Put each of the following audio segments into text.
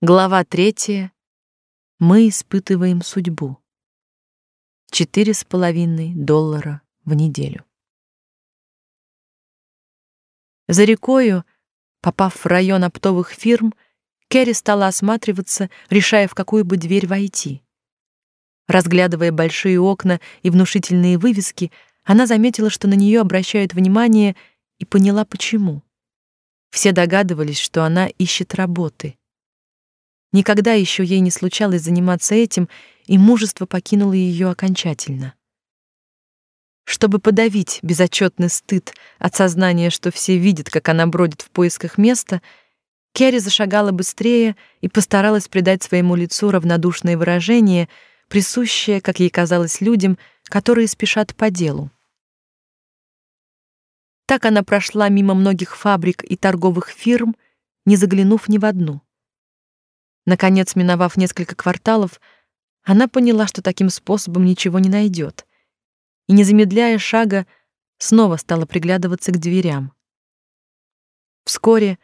Глава третья. Мы испытываем судьбу. Четыре с половиной доллара в неделю. За рекою, попав в район оптовых фирм, Кэрри стала осматриваться, решая, в какую бы дверь войти. Разглядывая большие окна и внушительные вывески, она заметила, что на нее обращают внимание, и поняла, почему. Все догадывались, что она ищет работы. Никогда еще ей не случалось заниматься этим, и мужество покинуло ее окончательно. Чтобы подавить безотчетный стыд от сознания, что все видят, как она бродит в поисках места, Керри зашагала быстрее и постаралась придать своему лицу равнодушное выражение, присущее, как ей казалось, людям, которые спешат по делу. Так она прошла мимо многих фабрик и торговых фирм, не заглянув ни в одну. Наконец, миновав несколько кварталов, она поняла, что таким способом ничего не найдет, и, не замедляя шага, снова стала приглядываться к дверям. Вскоре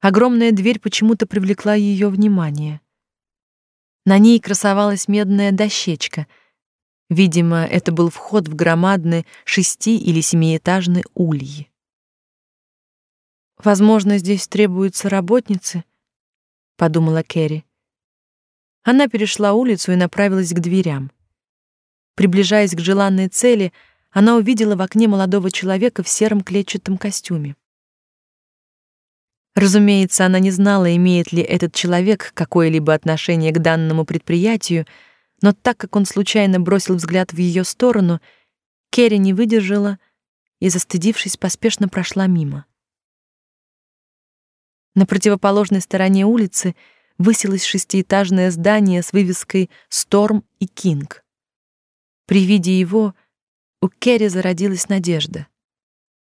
огромная дверь почему-то привлекла ее внимание. На ней красовалась медная дощечка. Видимо, это был вход в громадный шести- или семиэтажный ульи. Возможно, здесь требуются работницы, подумала Кэрри. Она перешла улицу и направилась к дверям. Приближаясь к желанной цели, она увидела в окне молодого человека в сером клетчатом костюме. Разумеется, она не знала, имеет ли этот человек какое-либо отношение к данному предприятию, но так как он случайно бросил взгляд в ее сторону, Керри не выдержала и, застыдившись, поспешно прошла мимо. На противоположной стороне улицы — высилось шестиэтажное здание с вывеской «Сторм» и «Кинг». При виде его у Керри зародилась надежда.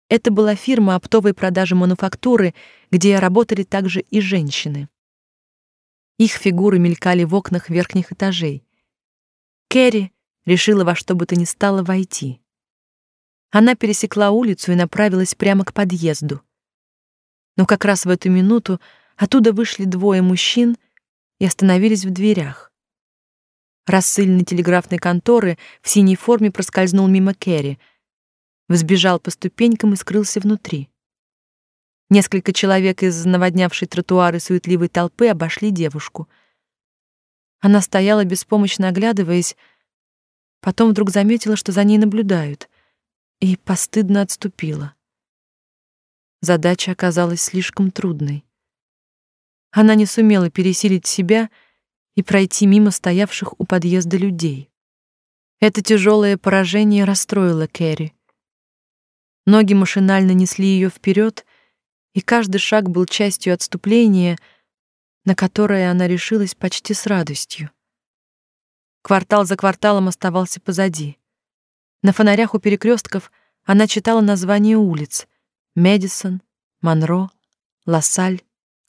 Это была фирма оптовой продажи мануфактуры, где работали также и женщины. Их фигуры мелькали в окнах верхних этажей. Керри решила во что бы то ни стало войти. Она пересекла улицу и направилась прямо к подъезду. Но как раз в эту минуту Оттуда вышли двое мужчин и остановились в дверях. Рассыльный телеграфной конторы в синей форме проскользнул мимо Керри, взбежал по ступенькам и скрылся внутри. Несколько человек из наводнявшей тротуары суетливой толпы обошли девушку. Она стояла беспомощно оглядываясь, потом вдруг заметила, что за ней наблюдают, и постыдно отступила. Задача оказалась слишком трудной. Она не сумела пересилить себя и пройти мимо стоявших у подъезда людей. Это тяжелое поражение расстроило Кэрри. Ноги машинально несли ее вперед, и каждый шаг был частью отступления, на которое она решилась почти с радостью. Квартал за кварталом оставался позади. На фонарях у перекрестков она читала названия улиц: Мэдисон, Монро, Лассаль,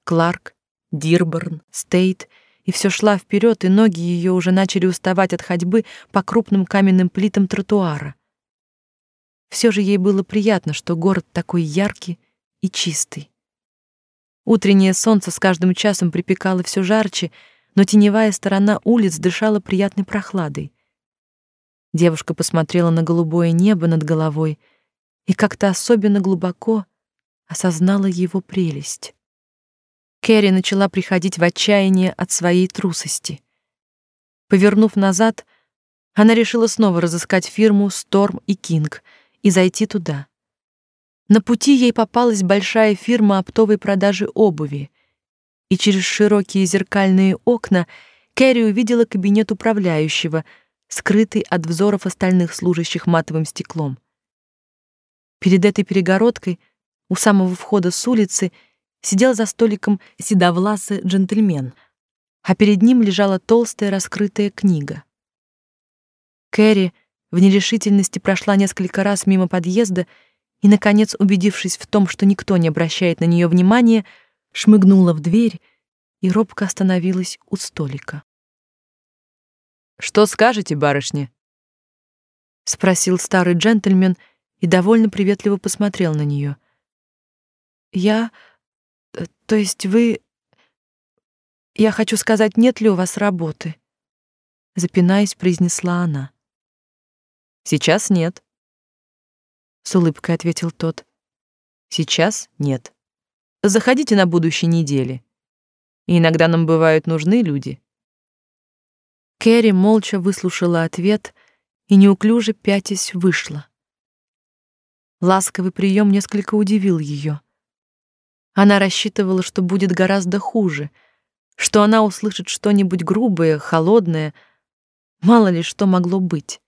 Кларк, Дирборн, Стейт, и все шла вперед, и ноги ее уже начали уставать от ходьбы по крупным каменным плитам тротуара. Все же ей было приятно, что город такой яркий и чистый. Утреннее солнце с каждым часом припекало все жарче, но теневая сторона улиц дышала приятной прохладой. Девушка посмотрела на голубое небо над головой и как-то особенно глубоко осознала его прелесть. Кэрри начала приходить в отчаяние от своей трусости. Повернув назад, она решила снова разыскать фирму Storm и King и зайти туда. На пути ей попалась большая фирма оптовой продажи обуви, и через широкие зеркальные окна Кэрри увидела кабинет управляющего, скрытый от взоров остальных служащих матовым стеклом. Перед этой перегородкой, у самого входа с улицы, сидел за столиком седовласый джентльмен, а перед ним лежала толстая раскрытая книга. Кэрри в нерешительности прошла несколько раз мимо подъезда и, наконец, убедившись в том, что никто не обращает на нее внимания, шмыгнула в дверь и робко остановилась у столика. «Что скажете, барышня?» — спросил старый джентльмен и довольно приветливо посмотрел на нее. «Я...» То есть вы Я хочу сказать, нет ли у вас работы? запинаясь, произнесла она. Сейчас нет, с улыбкой ответил тот. Сейчас нет. Заходите на будущей неделе. иногда нам бывают нужны люди. Кэрри молча выслушала ответ и неуклюже пятясь вышла. Ласковый прием несколько удивил ее. Она рассчитывала, что будет гораздо хуже, что она услышит что-нибудь грубое, холодное, мало ли что могло быть.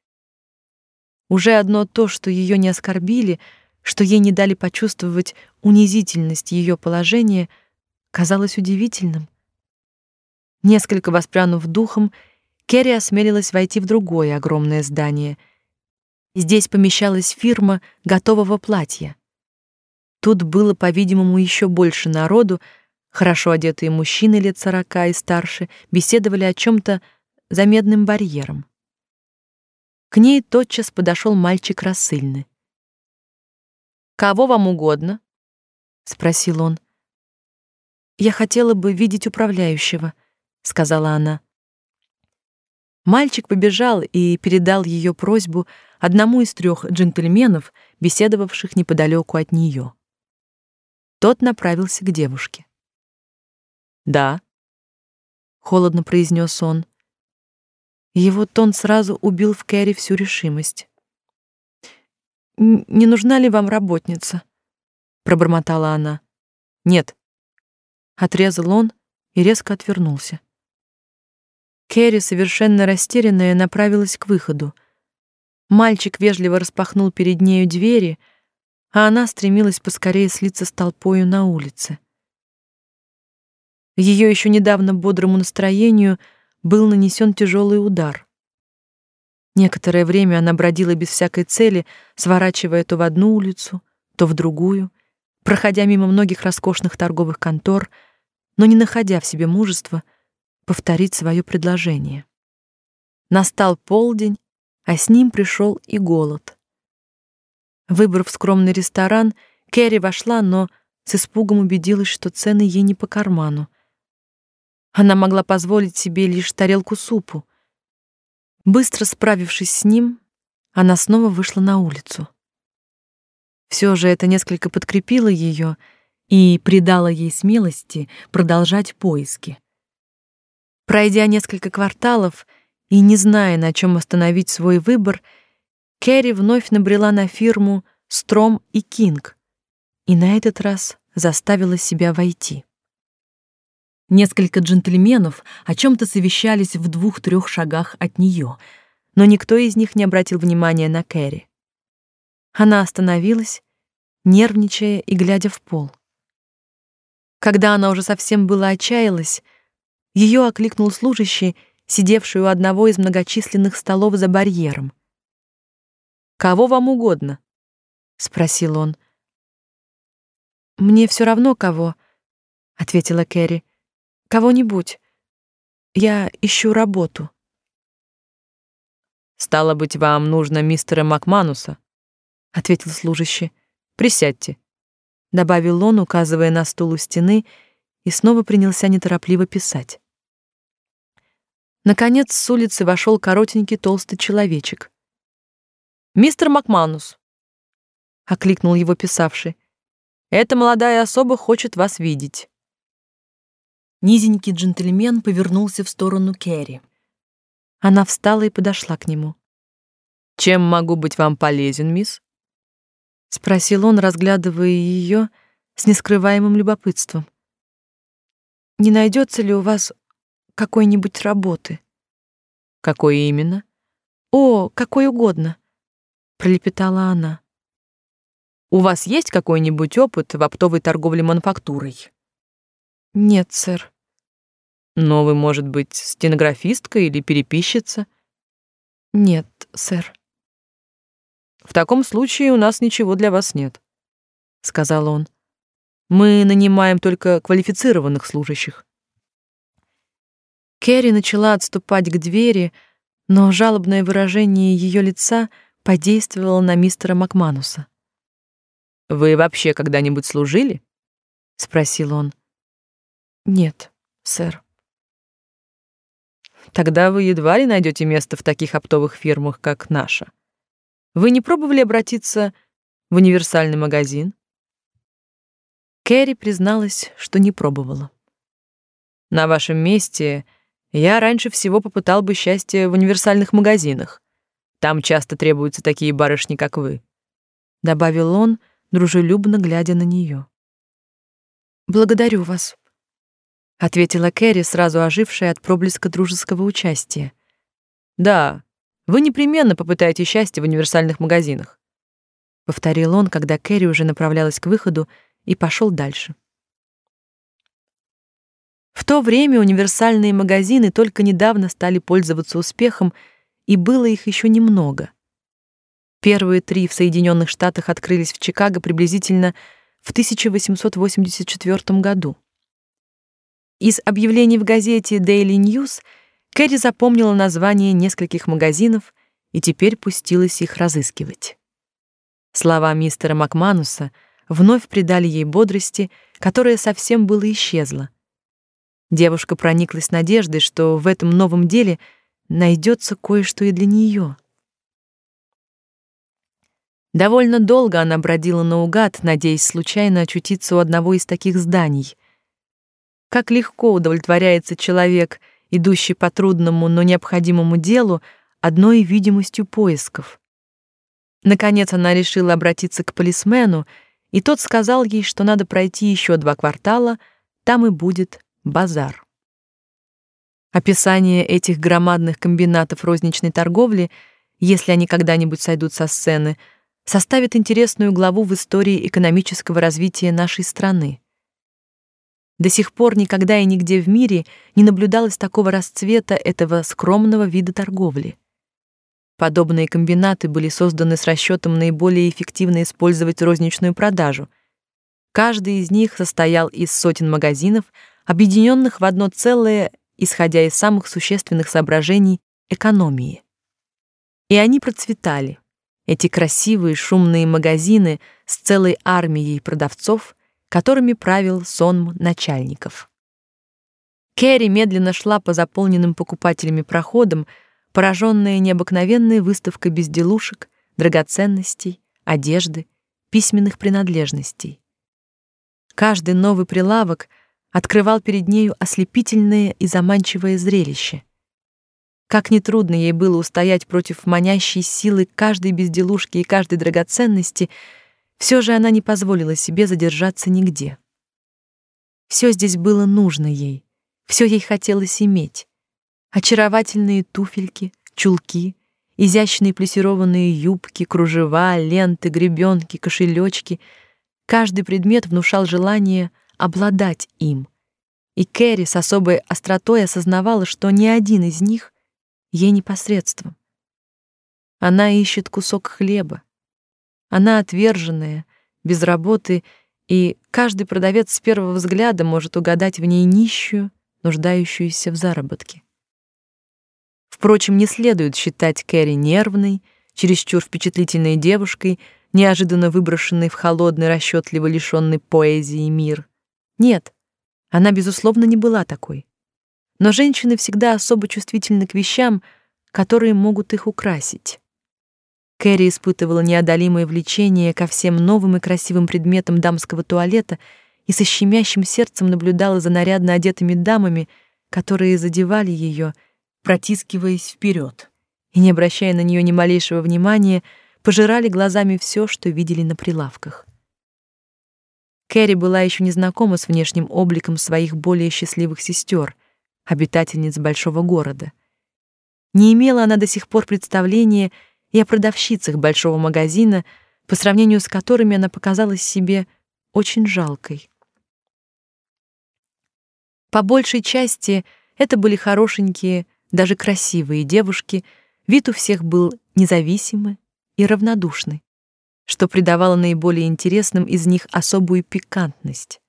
Уже одно то, что ее не оскорбили, что ей не дали почувствовать унизительность ее положения, казалось удивительным. Несколько воспрянув духом, Керри осмелилась войти в другое огромное здание — Здесь помещалась фирма готового платья. Тут было, по-видимому, еще больше народу, хорошо одетые мужчины лет сорока и старше беседовали о чем то за медным барьером. К ней тотчас подошел мальчик рассыльный. «Кого вам угодно?» — спросил он. «Я хотела бы видеть управляющего», — сказала она. Мальчик побежал и передал ее просьбу одному из трех джентльменов, беседовавших неподалеку от нее. Тот направился к девушке. "Да", холодно произнес он. Его тон сразу убил в Кэрри всю решимость. «Не нужна ли вам работница?» — пробормотала она. «Нет», — отрезал он и резко отвернулся. Кэрри, совершенно растерянная, направилась к выходу. Мальчик вежливо распахнул перед нею двери, а она стремилась поскорее слиться с толпою на улице. Ее еще недавно бодрому настроению был нанесен тяжелый удар. Некоторое время она бродила без всякой цели, сворачивая то в одну улицу, то в другую, проходя мимо многих роскошных торговых контор, но не находя в себе мужества — повторить свое предложение. Настал полдень, а с ним пришел и голод. Выбрав скромный ресторан, Кэрри вошла, но с испугом убедилась, что цены ей не по карману. Она могла позволить себе лишь тарелку супу. Быстро справившись с ним, она снова вышла на улицу. Все же это несколько подкрепило ее и придало ей смелости продолжать поиски. Пройдя несколько кварталов и не зная, на чем остановить свой выбор, Кэрри вновь набрела на фирму Стром и Кинг и на этот раз заставила себя войти. Несколько джентльменов о чем то совещались в двух-трех шагах от нее, но никто из них не обратил внимания на Кэрри. Она остановилась, нервничая и глядя в пол. Когда она уже совсем была отчаялась, ее окликнул служащий, сидевший у одного из многочисленных столов за барьером. «Кого вам угодно?» — спросил он. «Мне все равно кого», — ответила Кэрри. «Кого-нибудь. Я ищу работу». «Стало быть, вам нужно мистера Макмануса», — ответил служащий. «Присядьте», — добавил он, указывая на стул у стены, и снова принялся неторопливо писать. Наконец с улицы вошел коротенький толстый человечек. «Мистер Макманус», — окликнул его писавший, — «эта молодая особа хочет вас видеть». Низенький джентльмен повернулся в сторону Кэрри. Она встала и подошла к нему. «Чем могу быть вам полезен, мисс?» — спросил он, разглядывая ее с нескрываемым любопытством. «Не найдется ли у вас какой-нибудь работы. Какой именно? О, какой угодно, пролепетала она. У вас есть какой-нибудь опыт в оптовой торговле мануфактурой? Нет, сэр. Но вы, может быть, стенографистка или переписчица? Нет, сэр. В таком случае у нас ничего для вас нет, сказал он. Мы нанимаем только квалифицированных служащих. Кэрри начала отступать к двери, но жалобное выражение ее лица подействовало на мистера Макмануса. «Вы вообще когда-нибудь служили?» — спросил он. «Нет, сэр». Тогда вы едва ли найдете место в таких оптовых фирмах, как наша. Вы не пробовали обратиться в универсальный магазин? Кэрри призналась, что не пробовала. На вашем месте я раньше всего попытал бы счастье в универсальных магазинах. Там часто требуются такие барышни, как вы, добавил он, дружелюбно глядя на нее. Благодарю вас, ответила Кэрри, сразу ожившая от проблеска дружеского участия. Да, вы непременно попытаете счастье в универсальных магазинах, повторил он, когда Кэрри уже направлялась к выходу и пошел дальше. В то время универсальные магазины только недавно стали пользоваться успехом, и было их еще немного. Первые три в Соединенных Штатах открылись в Чикаго приблизительно в 1884 году. Из объявлений в газете Daily News Кэрри запомнила название нескольких магазинов и теперь пустилась их разыскивать. Слова мистера Макмануса вновь придали ей бодрости, которая совсем было исчезла. Девушка прониклась надеждой, что в этом новом деле найдется кое-что и для нее. Довольно долго она бродила наугад, надеясь случайно очутиться у одного из таких зданий. Как легко удовлетворяется человек, идущий по трудному, но необходимому делу, одной видимостью поисков. Наконец она решила обратиться к полисмену, и тот сказал ей, что надо пройти еще два квартала, там и будет базар. Описание этих громадных комбинатов розничной торговли, если они когда-нибудь сойдут со сцены — составит интересную главу в истории экономического развития нашей страны. До сих пор никогда и нигде в мире не наблюдалось такого расцвета этого скромного вида торговли. Подобные комбинаты были созданы с расчетом наиболее эффективно использовать розничную продажу. Каждый из них состоял из сотен магазинов, объединенных в одно целое, исходя из самых существенных соображений экономии. И они процветали эти красивые шумные магазины с целой армией продавцов, которыми правил сон начальников. Кэрри медленно шла по заполненным покупателями проходам, пораженная необыкновенной выставкой безделушек, драгоценностей, одежды, письменных принадлежностей. Каждый новый прилавок открывал перед нею ослепительное и заманчивое зрелище. Как нетрудно ей было устоять против манящей силы каждой безделушки и каждой драгоценности, все же она не позволила себе задержаться нигде. Все здесь было нужно ей, все ей хотелось иметь. Очаровательные туфельки, чулки, изящные плессированные юбки, кружева, ленты, гребенки, кошелечки. Каждый предмет внушал желание обладать им. И Кэрри с особой остротой осознавала, что ни один из них ей непосредством. Она ищет кусок хлеба. Она отверженная, без работы, и каждый продавец с первого взгляда может угадать в ней нищую, нуждающуюся в заработке. Впрочем, не следует считать Кэрри нервной, чересчур впечатлительной девушкой, неожиданно выброшенной в холодный, расчетливо лишенный поэзии мир. Нет, она, безусловно, не была такой но женщины всегда особо чувствительны к вещам, которые могут их украсить. Кэрри испытывала неодолимое влечение ко всем новым и красивым предметам дамского туалета и со щемящим сердцем наблюдала за нарядно одетыми дамами, которые задевали ее, протискиваясь вперед, и не обращая на нее ни малейшего внимания, пожирали глазами все, что видели на прилавках. Кэрри была еще не знакома с внешним обликом своих более счастливых сестер — обитательниц большого города. Не имела она до сих пор представления и о продавщицах большого магазина, по сравнению с которыми она показалась себе очень жалкой. По большей части это были хорошенькие, даже красивые девушки, вид у всех был независимый и равнодушный, что придавало наиболее интересным из них особую пикантность.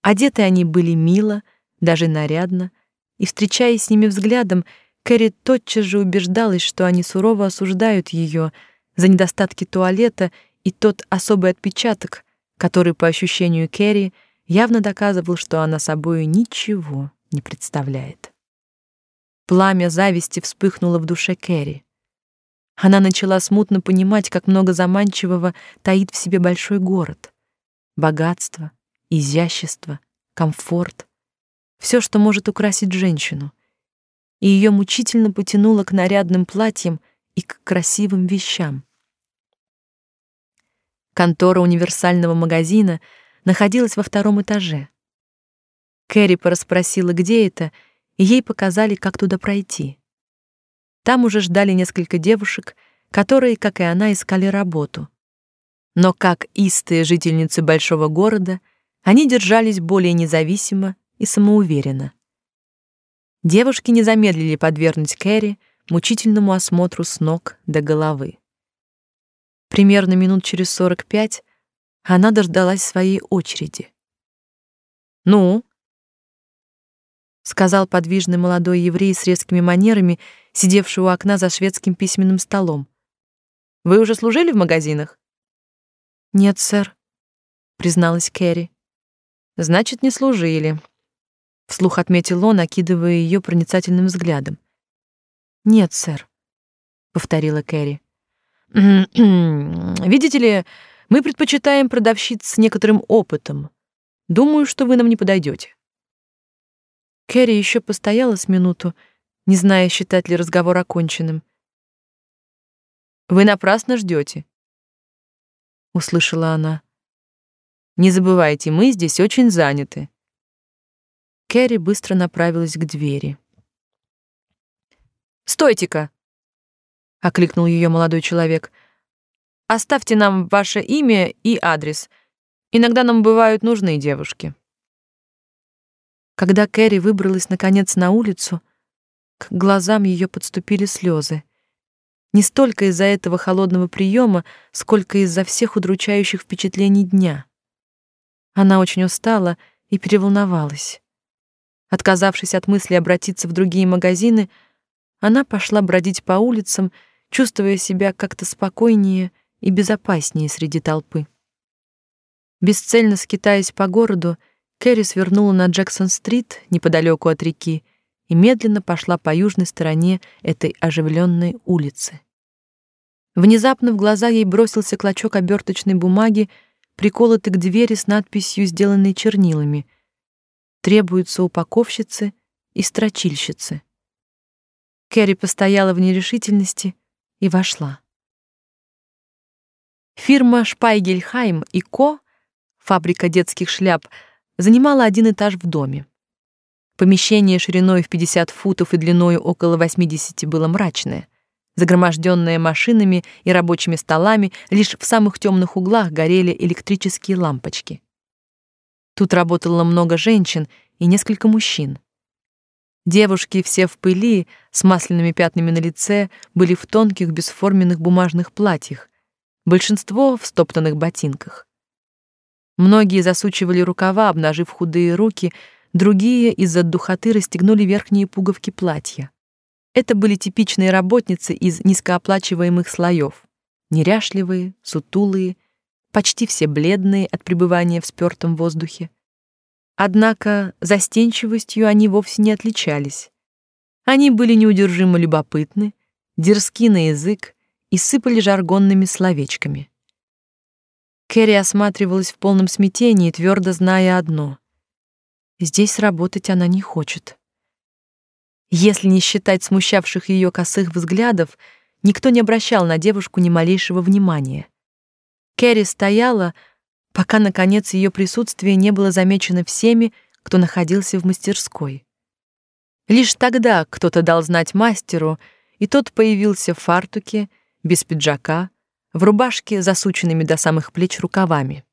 Одеты они были мило, даже нарядно, и, встречаясь с ними взглядом, Кэрри тотчас же убеждалась, что они сурово осуждают ее за недостатки туалета и тот особый отпечаток, который, по ощущению Кэрри, явно доказывал, что она собою ничего не представляет. Пламя зависти вспыхнуло в душе Кэрри. Она начала смутно понимать, как много заманчивого таит в себе большой город. Богатство, изящество, комфорт — все, что может украсить женщину. И ее мучительно потянуло к нарядным платьям и к красивым вещам. Контора универсального магазина находилась во втором этаже. Кэрри порасспросила, где это, и ей показали, как туда пройти. Там уже ждали несколько девушек, которые, как и она, искали работу. Но как истые жительницы большого города, они держались более независимо и самоуверенно. Девушки не замедлили подвергнуть Кэрри мучительному осмотру с ног до головы. Примерно минут через сорок пять она дождалась своей очереди. «Ну?» — сказал подвижный молодой еврей с резкими манерами, сидевший у окна за шведским письменным столом. «Вы уже служили в магазинах?» «Нет, сэр», — призналась Кэрри. «Значит, не служили», — вслух отметил он, окидывая ее проницательным взглядом. «Нет, сэр», — повторила Кэрри. «Видите ли, мы предпочитаем продавщиц с некоторым опытом. Думаю, что вы нам не подойдете. Кэрри еще постояла с минуту, не зная, считать ли разговор оконченным. «Вы напрасно ждете», — услышала она. «Не забывайте, мы здесь очень заняты». Кэрри быстро направилась к двери. «Стойте-ка!» — окликнул ее молодой человек. «Оставьте нам ваше имя и адрес. Иногда нам бывают нужны девушки». Когда Кэрри выбралась наконец на улицу, к глазам ее подступили слезы. Не столько из-за этого холодного приема, сколько из-за всех удручающих впечатлений дня. Она очень устала и переволновалась. Отказавшись от мысли обратиться в другие магазины, она пошла бродить по улицам, чувствуя себя как-то спокойнее и безопаснее среди толпы. Бесцельно скитаясь по городу, Кэрри свернула на Джексон-стрит неподалеку от реки и медленно пошла по южной стороне этой оживленной улицы. Внезапно в глаза ей бросился клочок оберточной бумаги, приколотый к двери с надписью, сделанной чернилами: "Требуются упаковщицы и строчильщицы". Кэрри постояла в нерешительности и вошла. Фирма Шпайгельхайм и Ко, фабрика детских шляп, занимала один этаж в доме. Помещение шириной в 50 футов и длиной около 80 было мрачное, загроможденное машинами и рабочими столами, лишь в самых темных углах горели электрические лампочки. Тут работало много женщин и несколько мужчин. Девушки все в пыли, с масляными пятнами на лице, были в тонких бесформенных бумажных платьях, большинство в стоптанных ботинках. Многие засучивали рукава, обнажив худые руки, другие из-за духоты расстегнули верхние пуговки платья. Это были типичные работницы из низкооплачиваемых слоев. Неряшливые, сутулые, почти все бледные от пребывания в спёртом воздухе. Однако застенчивостью они вовсе не отличались. Они были неудержимо любопытны, дерзки на язык и сыпали жаргонными словечками. Кэрри осматривалась в полном смятении, твердо зная одно: здесь работать она не хочет. Если не считать смущавших ее косых взглядов, никто не обращал на девушку ни малейшего внимания. Кэрри стояла, пока наконец ее присутствие не было замечено всеми, кто находился в мастерской. Лишь тогда кто-то дал знать мастеру, и тот появился в фартуке, без пиджака, в рубашке, засученными до самых плеч рукавами.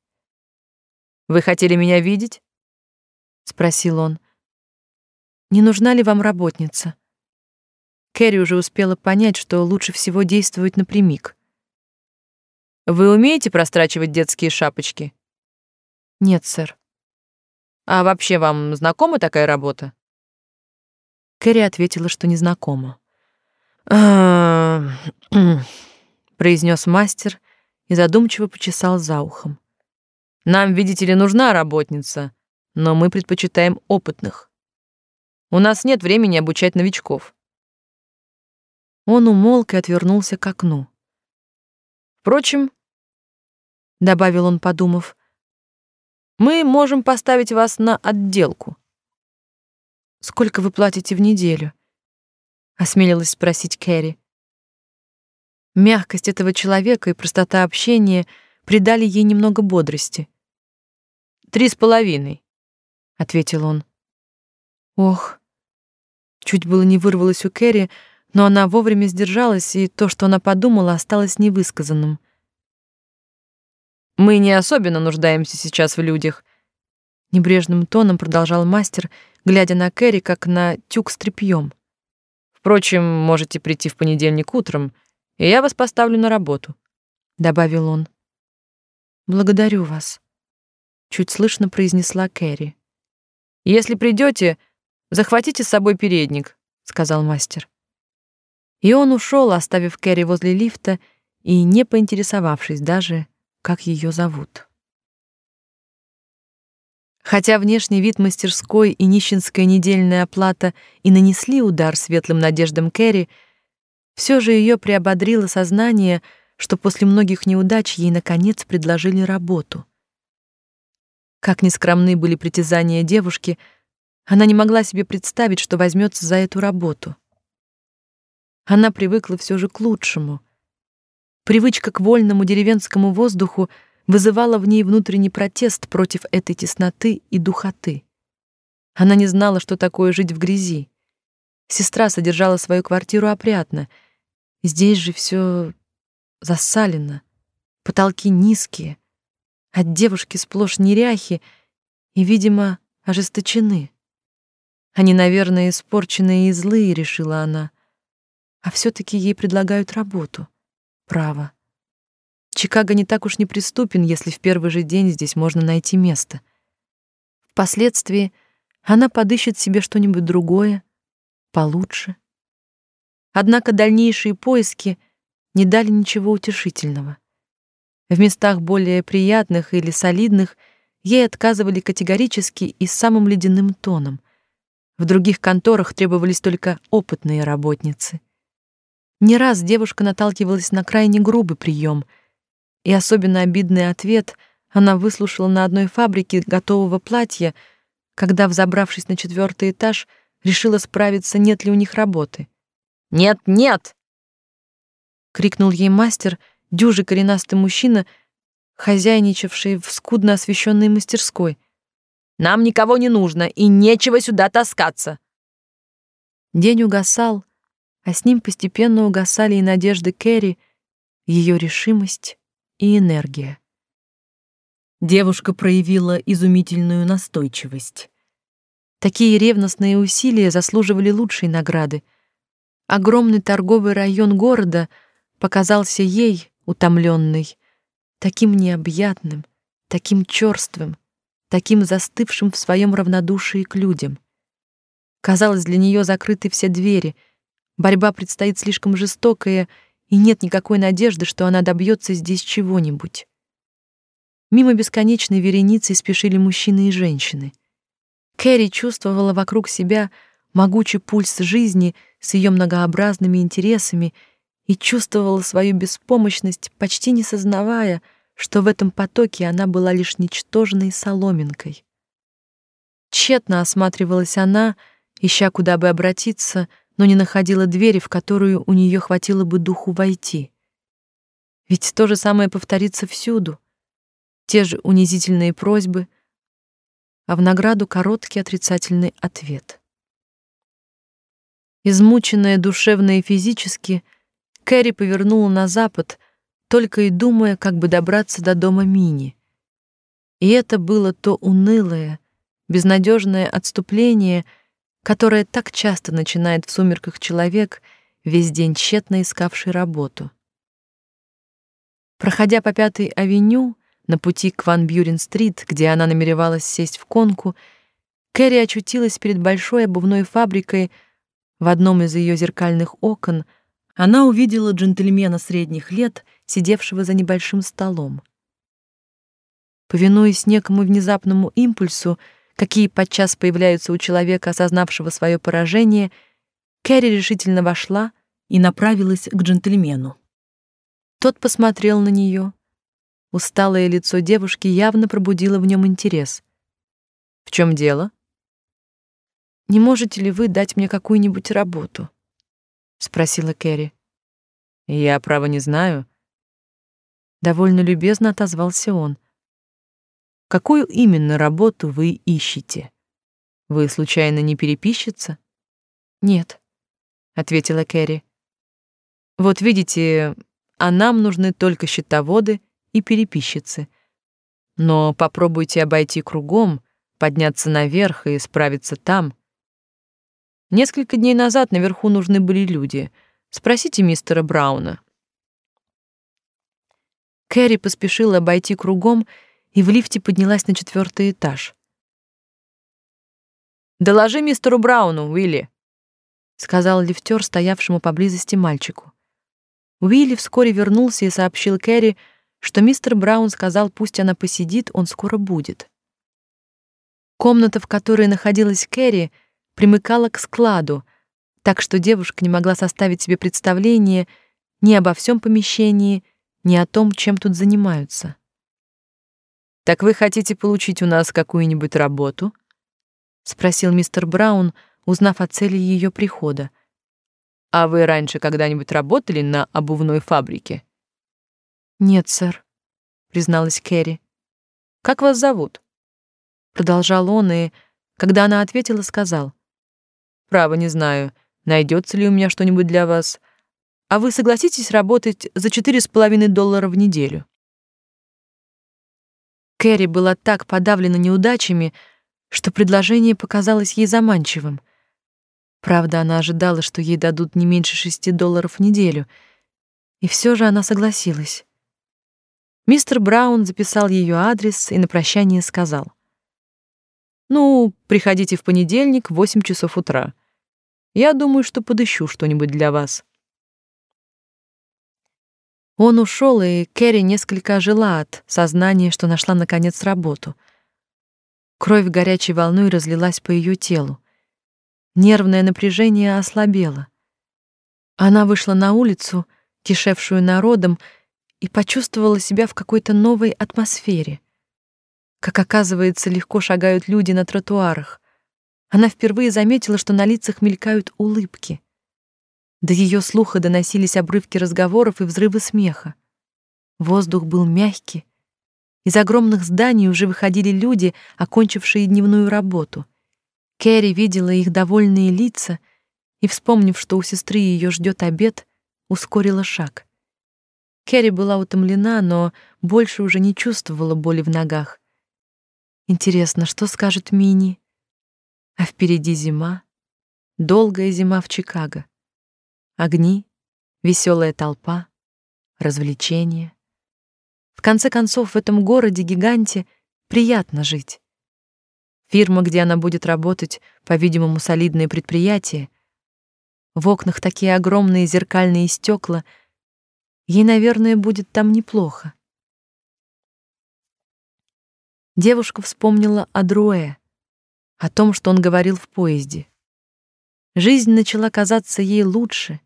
«Вы хотели меня видеть?» — спросил он. «Не нужна ли вам работница?» Кэрри уже успела понять, что лучше всего действовать напрямик. «Вы умеете прострачивать детские шапочки?» «Нет, сэр». «А вообще вам знакома такая работа?» Кэрри ответила, что не знакома произнес мастер и задумчиво почесал за ухом. Нам, видите ли, нужна работница, но мы предпочитаем опытных. У нас нет времени обучать новичков. Он умолк и отвернулся к окну. Впрочем, добавил он, подумав, мы можем поставить вас на отделку. Сколько вы платите в неделю? осмелилась спросить Кэрри. Мягкость этого человека и простота общения придали ей немного бодрости. «Три с половиной», — ответил он. Ох, чуть было не вырвалось у Кэрри, но она вовремя сдержалась, и то, что она подумала, осталось невысказанным. «Мы не особенно нуждаемся сейчас в людях», — небрежным тоном продолжал мастер, глядя на Кэрри, как на тюк с тряпьем. «Впрочем, можете прийти в понедельник утром, и я вас поставлю на работу», — добавил он. Благодарю вас, чуть слышно произнесла Кэрри. Если придете, захватите с собой передник, сказал мастер. И он ушел, оставив Кэрри возле лифта и не поинтересовавшись даже, как ее зовут. Хотя внешний вид мастерской и нищенская недельная оплата и нанесли удар светлым надеждам Кэрри, все же ее приободрило сознание, что после многих неудач ей наконец предложили работу. Как ни скромны были притязания девушки, она не могла себе представить, что возьмется за эту работу. Она привыкла все же к лучшему. Привычка к вольному деревенскому воздуху вызывала в ней внутренний протест против этой тесноты и духоты. Она не знала, что такое жить в грязи. Сестра содержала свою квартиру опрятно. Здесь же все засалено, потолки низкие, от девушки сплошь неряхи и, видимо, ожесточены. Они, наверное, испорченные и злые, решила она. А все таки ей предлагают работу. Право. Чикаго не так уж неприступен, если в первый же день здесь можно найти место. Впоследствии она подыщет себе что-нибудь другое, получше. Однако дальнейшие поиски — не дали ничего утешительного. В местах более приятных или солидных ей отказывали категорически и самым ледяным тоном. В других конторах требовались только опытные работницы. Не раз девушка наталкивалась на крайне грубый прием, и особенно обидный ответ она выслушала на одной фабрике готового платья, когда, взобравшись на четвертый этаж, решила справиться, нет ли у них работы. «Нет, нет!» крикнул ей мастер, дюжий коренастый мужчина, хозяйничавший в скудно освещенной мастерской. Нам никого не нужно и нечего сюда таскаться. День угасал, а с ним постепенно угасали и надежды Кэрри, ее решимость и энергия. Девушка проявила изумительную настойчивость. Такие ревностные усилия заслуживали лучшей награды. Огромный торговый район города — показался ей, утомленной, таким необъятным, таким черствым, таким застывшим в своем равнодушии к людям. Казалось, для нее закрыты все двери, борьба предстоит слишком жестокая, и нет никакой надежды, что она добьется здесь чего-нибудь. Мимо бесконечной вереницы спешили мужчины и женщины. Кэрри чувствовала вокруг себя могучий пульс жизни с ее многообразными интересами и чувствовала свою беспомощность, почти не сознавая, что в этом потоке она была лишь ничтожной соломинкой. Тщетно осматривалась она, ища куда бы обратиться, но не находила двери, в которую у нее хватило бы духу войти. Ведь то же самое повторится всюду. Те же унизительные просьбы, а в награду короткий отрицательный ответ. Измученная душевно и физически — Кэрри повернула на запад, только и думая, как бы добраться до дома Мини. И это было то унылое, безнадежное отступление, которое так часто начинает в сумерках человек, весь день тщетно искавший работу. Проходя по Пятой авеню, на пути к Ван Бьюрен-стрит, где она намеревалась сесть в конку, Кэрри очутилась перед большой обувной фабрикой. В одном из ее зеркальных окон — она увидела джентльмена средних лет, сидевшего за небольшим столом. Повинуясь некому внезапному импульсу, какие подчас появляются у человека, осознавшего свое поражение, Кэрри решительно вошла и направилась к джентльмену. Тот посмотрел на нее. Усталое лицо девушки явно пробудило в нем интерес. В чем дело? Не можете ли вы дать мне какую-нибудь работу? Спросила Кэрри. Я право не знаю. Довольно любезно отозвался он. Какую именно работу вы ищете? Вы случайно не переписчица? Нет, ответила Кэрри. Вот видите, а нам нужны только счетоводы и переписчицы. Но попробуйте обойти кругом, подняться наверх и справиться там. Несколько дней назад наверху нужны были люди. Спросите мистера Брауна. Кэрри поспешила обойти кругом и в лифте поднялась на четвертый этаж. «Доложи мистеру Брауну, Уилли», — сказал лифтер стоявшему поблизости мальчику. Уилли вскоре вернулся и сообщил Кэрри, что мистер Браун сказал, пусть она посидит, он скоро будет. Комната, в которой находилась Кэрри, примыкала к складу, так что девушка не могла составить себе представление ни обо всем помещении, ни о том, чем тут занимаются. Так вы хотите получить у нас какую-нибудь работу? спросил мистер Браун, узнав о цели ее прихода. А вы раньше когда-нибудь работали на обувной фабрике? Нет, сэр, призналась Кэрри. Как вас зовут? продолжал он и, когда она ответила, сказал: Право не знаю, найдется ли у меня что-нибудь для вас. А вы согласитесь работать за четыре с половиной доллара в неделю? Кэрри была так подавлена неудачами, что предложение показалось ей заманчивым. Правда, она ожидала, что ей дадут не меньше шести долларов в неделю, и все же она согласилась. Мистер Браун записал ее адрес и на прощание сказал: "Ну, приходите в понедельник в восемь часов утра. Я думаю, что подыщу что-нибудь для вас". Он ушел, и Кэрри несколько ожила от сознания, что нашла наконец работу. Кровь горячей волной разлилась по ее телу. Нервное напряжение ослабело. Она вышла на улицу, кишевшую народом, и почувствовала себя в какой-то новой атмосфере. Как оказывается, легко шагают люди на тротуарах. Она впервые заметила, что на лицах мелькают улыбки. До ее слуха доносились обрывки разговоров и взрывы смеха. Воздух был мягкий. Из огромных зданий уже выходили люди, окончившие дневную работу. Кэрри видела их довольные лица и, вспомнив, что у сестры ее ждет обед, ускорила шаг. Кэрри была утомлена, но больше уже не чувствовала боли в ногах. Интересно, что скажет Мини? А впереди зима, долгая зима в Чикаго. Огни, веселая толпа, развлечения. В конце концов, в этом городе-гиганте приятно жить. Фирма, где она будет работать, по-видимому, солидное предприятие. В окнах такие огромные зеркальные стекла. Ей, наверное, будет там неплохо. Девушка вспомнила о Друэ, о том, что он говорил в поезде. Жизнь начала казаться ей лучше,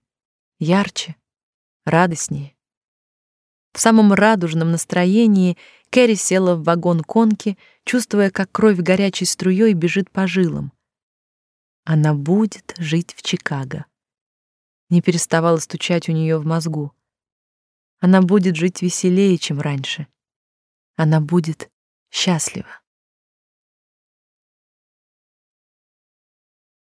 ярче, радостнее. В самом радужном настроении Кэрри села в вагон конки, чувствуя, как кровь горячей струей бежит по жилам. Она будет жить в Чикаго. Не переставала стучать у нее в мозгу. Она будет жить веселее, чем раньше. Она будет счастлива.